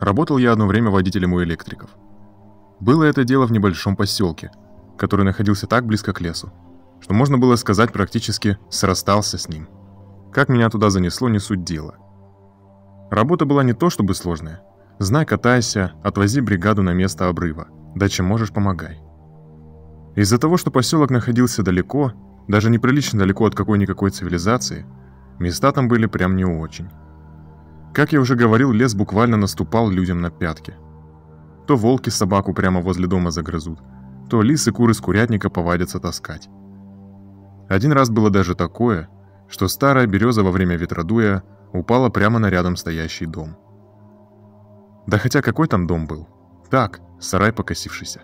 Работал я одно время водителем у электриков. Было это дело в небольшом поселке, который находился так близко к лесу, что можно было сказать практически срастался с ним. Как меня туда занесло, не суть дела. Работа была не то чтобы сложная. Знай, катайся, отвози бригаду на место обрыва. Да чем можешь, помогай. Из-за того, что поселок находился далеко, даже неприлично далеко от какой-никакой цивилизации, места там были прям не очень. Как я уже говорил, лес буквально наступал людям на пятки. То волки собаку прямо возле дома загрызут, то лисы куры с курятника повадятся таскать. Один раз было даже такое, что старая береза во время ветродуя упала прямо на рядом стоящий дом. Да хотя какой там дом был? Так, сарай покосившийся.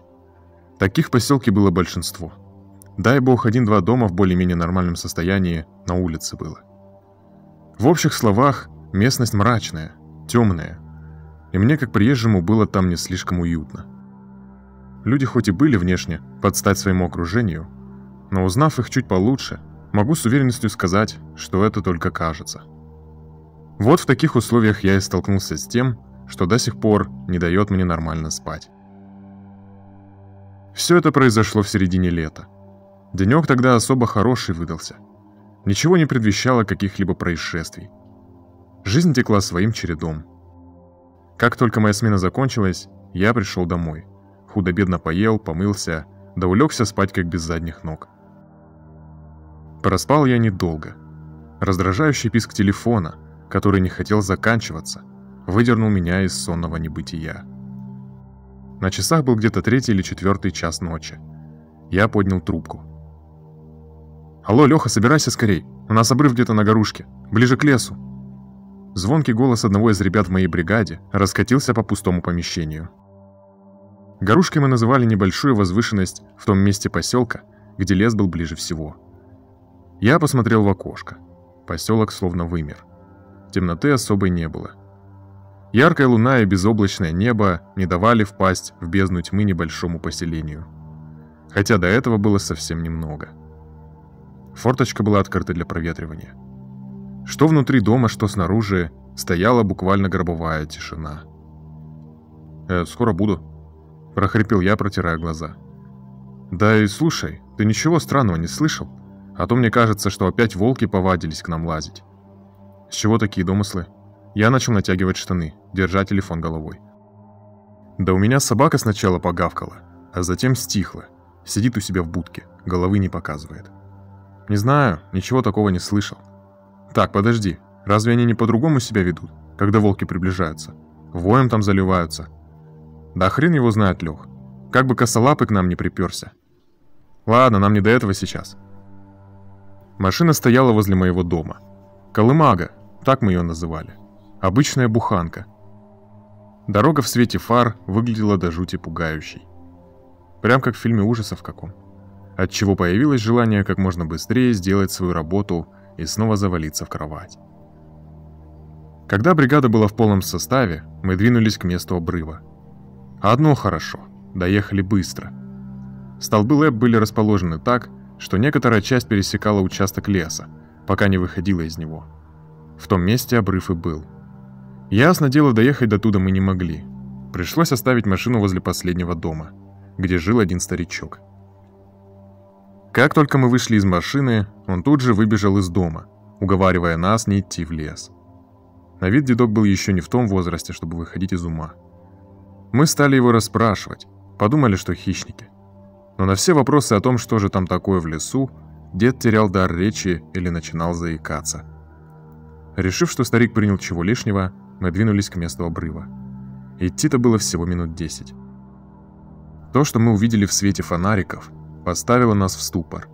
Таких в поселке было большинство. Дай бог, один-два дома в более-менее нормальном состоянии на улице было. В общих словах, местность мрачная, темная, и мне, как приезжему, было там не слишком уютно. Люди хоть и были внешне под стать своему окружению, но узнав их чуть получше, могу с уверенностью сказать, что это только кажется. Вот в таких условиях я и столкнулся с тем, что до сих пор не дает мне нормально спать. Все это произошло в середине лета. Денек тогда особо хороший выдался. Ничего не предвещало каких-либо происшествий. Жизнь текла своим чередом. Как только моя смена закончилась, я пришел домой. Худо-бедно поел, помылся, да улегся спать как без задних ног. Проспал я недолго. Раздражающий писк телефона, который не хотел заканчиваться, выдернул меня из сонного небытия. На часах был где-то третий или четвертый час ночи. Я поднял трубку. «Алло, Леха, собирайся скорей. У нас обрыв где-то на горушке, ближе к лесу». Звонкий голос одного из ребят в моей бригаде раскатился по пустому помещению. Горушкой мы называли небольшую возвышенность в том месте поселка, где лес был ближе всего. Я посмотрел в окошко. Поселок словно вымер. Темноты особой не было. Яркая луна и безоблачное небо не давали впасть в бездну тьмы небольшому поселению. Хотя до этого было совсем немного. Форточка была открыта для проветривания. Что внутри дома, что снаружи, стояла буквально гробовая тишина. «Э, «Скоро буду», – прохрипел я, протирая глаза. «Да и слушай, ты ничего странного не слышал? А то мне кажется, что опять волки повадились к нам лазить». «С чего такие домыслы?» Я начал натягивать штаны, держа телефон головой. Да у меня собака сначала погавкала, а затем стихла. Сидит у себя в будке, головы не показывает. Не знаю, ничего такого не слышал. Так, подожди, разве они не по-другому себя ведут, когда волки приближаются? Воем там заливаются. Да хрен его знает, Лех. Как бы косолапый к нам не приперся. Ладно, нам не до этого сейчас. Машина стояла возле моего дома. Колымага, так мы ее называли. Обычная буханка. Дорога в свете фар выглядела до жути пугающей. Прям как в фильме ужасов каком. Отчего появилось желание как можно быстрее сделать свою работу и снова завалиться в кровать. Когда бригада была в полном составе, мы двинулись к месту обрыва. Одно хорошо, доехали быстро. Столбы ЛЭП были расположены так, что некоторая часть пересекала участок леса, пока не выходила из него. В том месте обрыв и был – Ясно дело, доехать до туда мы не могли. Пришлось оставить машину возле последнего дома, где жил один старичок. Как только мы вышли из машины, он тут же выбежал из дома, уговаривая нас не идти в лес. На вид дедок был еще не в том возрасте, чтобы выходить из ума. Мы стали его расспрашивать, подумали, что хищники. Но на все вопросы о том, что же там такое в лесу, дед терял дар речи или начинал заикаться. Решив, что старик принял чего лишнего, мы двинулись к месту обрыва. Идти-то было всего минут десять. То, что мы увидели в свете фонариков, поставило нас в ступор.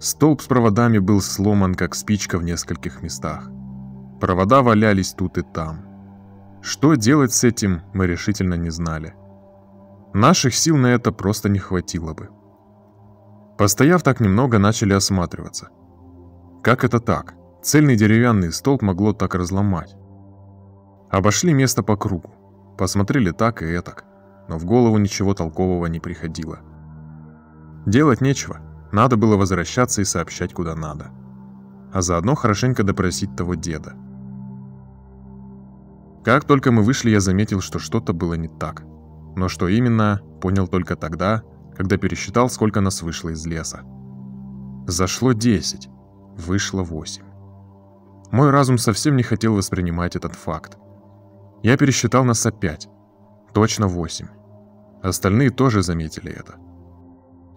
Столб с проводами был сломан, как спичка в нескольких местах. Провода валялись тут и там. Что делать с этим, мы решительно не знали. Наших сил на это просто не хватило бы. Постояв так немного, начали осматриваться. Как это так? Цельный деревянный столб могло так разломать. Обошли место по кругу. Посмотрели так и этак, но в голову ничего толкового не приходило. Делать нечего, надо было возвращаться и сообщать куда надо. А заодно хорошенько допросить того деда. Как только мы вышли, я заметил, что что-то было не так. Но что именно, понял только тогда, когда пересчитал, сколько нас вышло из леса. Зашло 10, вышло 8. Мой разум совсем не хотел воспринимать этот факт. Я пересчитал нас опять. Точно 8. Остальные тоже заметили это.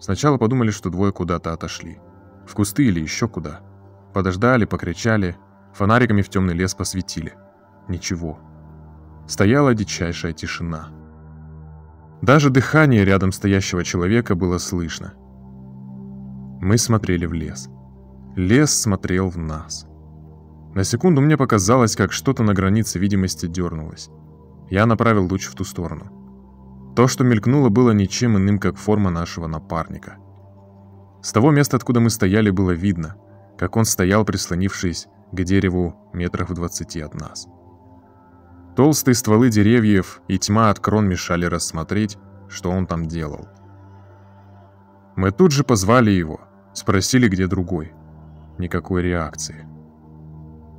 Сначала подумали, что двое куда-то отошли. В кусты или еще куда. Подождали, покричали, фонариками в темный лес посветили. Ничего. Стояла дичайшая тишина. Даже дыхание рядом стоящего человека было слышно. Мы смотрели в лес. Лес смотрел в нас. На секунду мне показалось, как что-то на границе видимости дернулось. Я направил луч в ту сторону. То, что мелькнуло, было ничем иным, как форма нашего напарника. С того места, откуда мы стояли, было видно, как он стоял, прислонившись к дереву метрах в двадцати от нас. Толстые стволы деревьев и тьма от крон мешали рассмотреть, что он там делал. Мы тут же позвали его, спросили, где другой. Никакой реакции.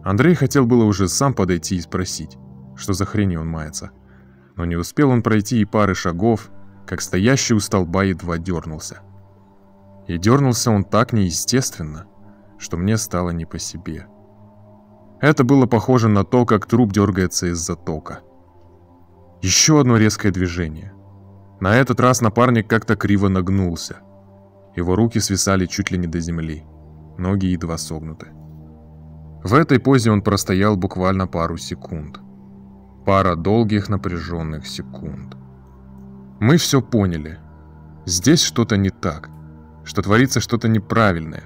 Андрей хотел было уже сам подойти и спросить, что за хрень он мается. Но не успел он пройти и пары шагов, как стоящий у столба едва дернулся. И дернулся он так неестественно, что мне стало не по себе. Это было похоже на то, как труп дергается из-за тока. Еще одно резкое движение. На этот раз напарник как-то криво нагнулся. Его руки свисали чуть ли не до земли, ноги едва согнуты. В этой позе он простоял буквально пару секунд. Пара долгих напряженных секунд. Мы все поняли. Здесь что-то не так, что творится что-то неправильное.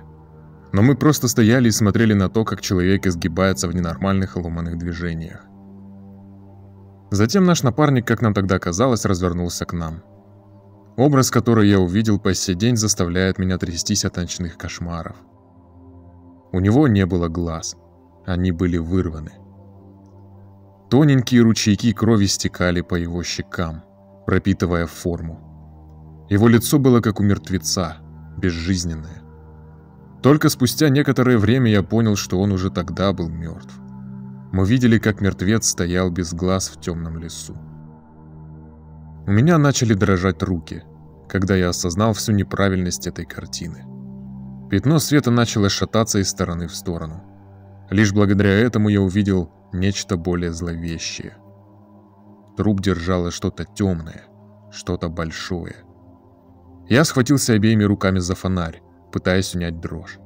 Но мы просто стояли и смотрели на то, как человек изгибается в ненормальных ломаных движениях. Затем наш напарник, как нам тогда казалось, развернулся к нам. Образ, который я увидел по сей день, заставляет меня трястись от ночных кошмаров. У него не было глаз, они были вырваны. Тоненькие ручейки крови стекали по его щекам, пропитывая форму. Его лицо было как у мертвеца, безжизненное. Только спустя некоторое время я понял, что он уже тогда был мертв. Мы видели, как мертвец стоял без глаз в темном лесу. У меня начали дрожать руки, когда я осознал всю неправильность этой картины. Пятно света начало шататься из стороны в сторону. Лишь благодаря этому я увидел нечто более зловещее. Труп держало что-то темное, что-то большое. Я схватился обеими руками за фонарь, пытаясь унять дрожь.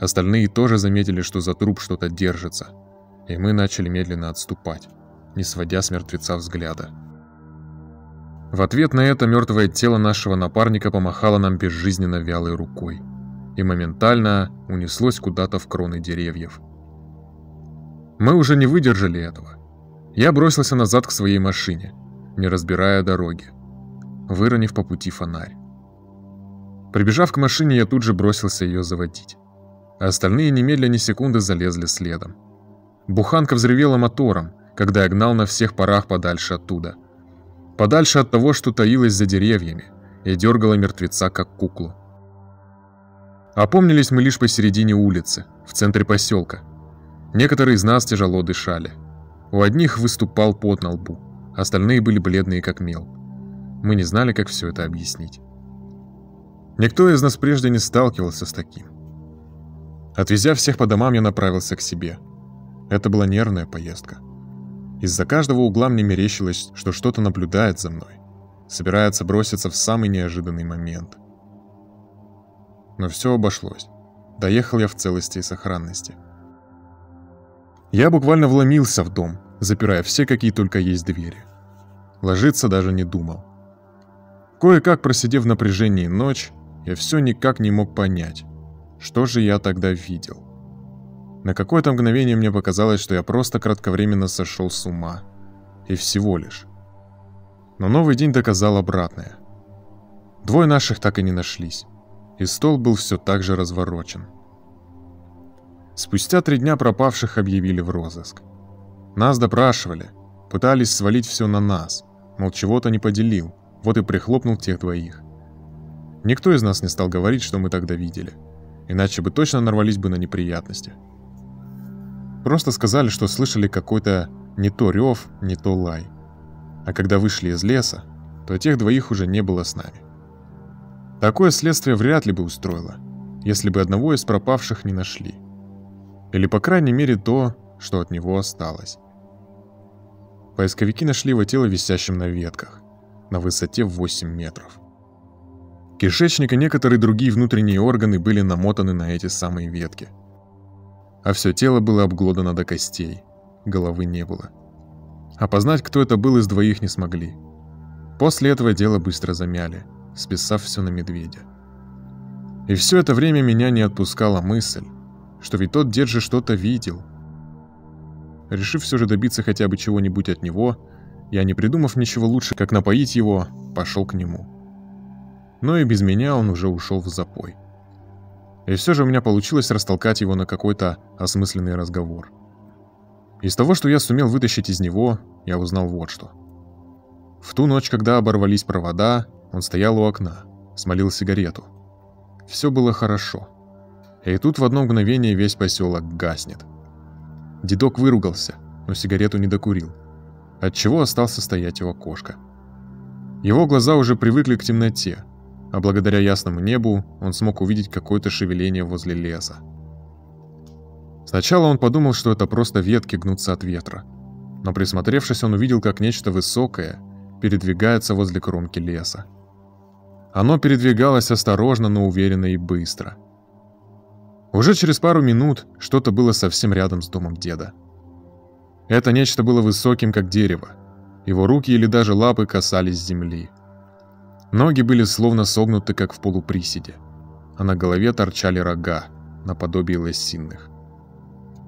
Остальные тоже заметили, что за труп что-то держится, и мы начали медленно отступать, не сводя с мертвеца взгляда. В ответ на это мертвое тело нашего напарника помахало нам безжизненно вялой рукой и моментально унеслось куда-то в кроны деревьев. Мы уже не выдержали этого. Я бросился назад к своей машине, не разбирая дороги, выронив по пути фонарь. Прибежав к машине, я тут же бросился ее заводить. А остальные немедленно ни секунды залезли следом. Буханка взревела мотором, когда я гнал на всех парах подальше оттуда. Подальше от того, что таилось за деревьями, и дергала мертвеца, как куклу. Опомнились мы лишь посередине улицы, в центре поселка. Некоторые из нас тяжело дышали. У одних выступал пот на лбу, остальные были бледные как мел. Мы не знали, как все это объяснить. Никто из нас прежде не сталкивался с таким. Отвезя всех по домам, я направился к себе. Это была нервная поездка. Из-за каждого угла мне мерещилось, что что-то наблюдает за мной. Собирается броситься в самый неожиданный момент. Но все обошлось. Доехал я в целости и сохранности. Я буквально вломился в дом, запирая все, какие только есть двери. Ложиться даже не думал. Кое-как просидев в напряжении ночь, я все никак не мог понять, что же я тогда видел. На какое-то мгновение мне показалось, что я просто кратковременно сошел с ума. И всего лишь. Но новый день доказал обратное. Двое наших так и не нашлись. И стол был все так же разворочен. Спустя три дня пропавших объявили в розыск. Нас допрашивали, пытались свалить все на нас, мол, чего-то не поделил, вот и прихлопнул тех двоих. Никто из нас не стал говорить, что мы тогда видели. Иначе бы точно нарвались бы на неприятности. Просто сказали, что слышали какой-то не то рев, не то лай. А когда вышли из леса, то тех двоих уже не было с нами. Такое следствие вряд ли бы устроило, если бы одного из пропавших не нашли. Или, по крайней мере, то, что от него осталось. Поисковики нашли его тело висящим на ветках, на высоте в 8 метров. Кишечник и некоторые другие внутренние органы были намотаны на эти самые ветки. А все тело было обглодано до костей, головы не было. Опознать, кто это был, из двоих не смогли. После этого дело быстро замяли, списав все на медведя. И все это время меня не отпускала мысль, что ведь тот дед же что-то видел. Решив все же добиться хотя бы чего-нибудь от него, я, не придумав ничего лучше, как напоить его, пошел к нему. Но и без меня он уже ушел в запой. И все же у меня получилось растолкать его на какой-то осмысленный разговор. Из того, что я сумел вытащить из него, я узнал вот что. В ту ночь, когда оборвались провода, он стоял у окна, смолил сигарету. Все было хорошо. И тут в одно мгновение весь поселок гаснет. Дедок выругался, но сигарету не докурил, отчего остался стоять у окошка. Его глаза уже привыкли к темноте, а благодаря ясному небу он смог увидеть какое-то шевеление возле леса. Сначала он подумал, что это просто ветки гнутся от ветра, но присмотревшись, он увидел, как нечто высокое передвигается возле кромки леса. Оно передвигалось осторожно, но уверенно и быстро. Уже через пару минут что-то было совсем рядом с домом деда. Это нечто было высоким, как дерево. Его руки или даже лапы касались земли. Ноги были словно согнуты, как в полуприседе, а на голове торчали рога, наподобие лосиных,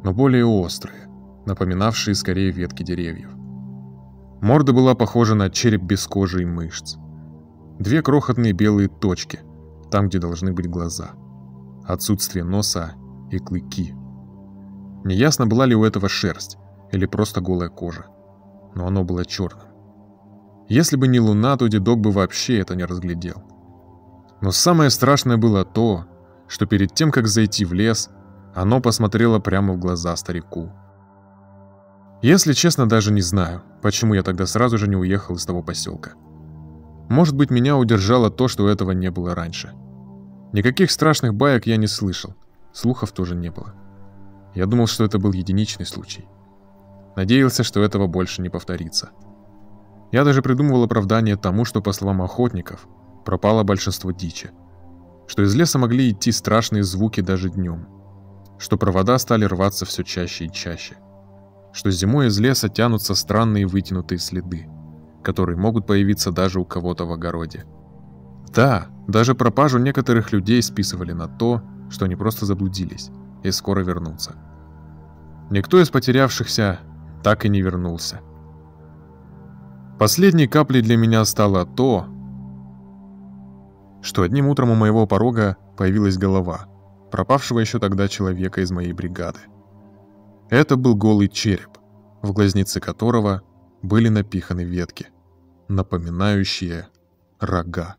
но более острые, напоминавшие скорее ветки деревьев. Морда была похожа на череп без кожи и мышц. Две крохотные белые точки, там, где должны быть глаза. Отсутствие носа и клыки. Неясно, была ли у этого шерсть или просто голая кожа, но оно было черным. Если бы не луна, то дедок бы вообще это не разглядел. Но самое страшное было то, что перед тем, как зайти в лес, оно посмотрело прямо в глаза старику. Если честно, даже не знаю, почему я тогда сразу же не уехал из того поселка. Может быть, меня удержало то, что этого не было раньше. Никаких страшных баек я не слышал, слухов тоже не было. Я думал, что это был единичный случай. Надеялся, что этого больше не повторится. Я даже придумывал оправдание тому, что, по словам охотников, пропало большинство дичи. Что из леса могли идти страшные звуки даже днем. Что провода стали рваться все чаще и чаще. Что зимой из леса тянутся странные вытянутые следы, которые могут появиться даже у кого-то в огороде. Да, даже пропажу некоторых людей списывали на то, что они просто заблудились и скоро вернутся. Никто из потерявшихся так и не вернулся. Последней каплей для меня стало то, что одним утром у моего порога появилась голова пропавшего еще тогда человека из моей бригады. Это был голый череп, в глазнице которого были напиханы ветки, напоминающие рога.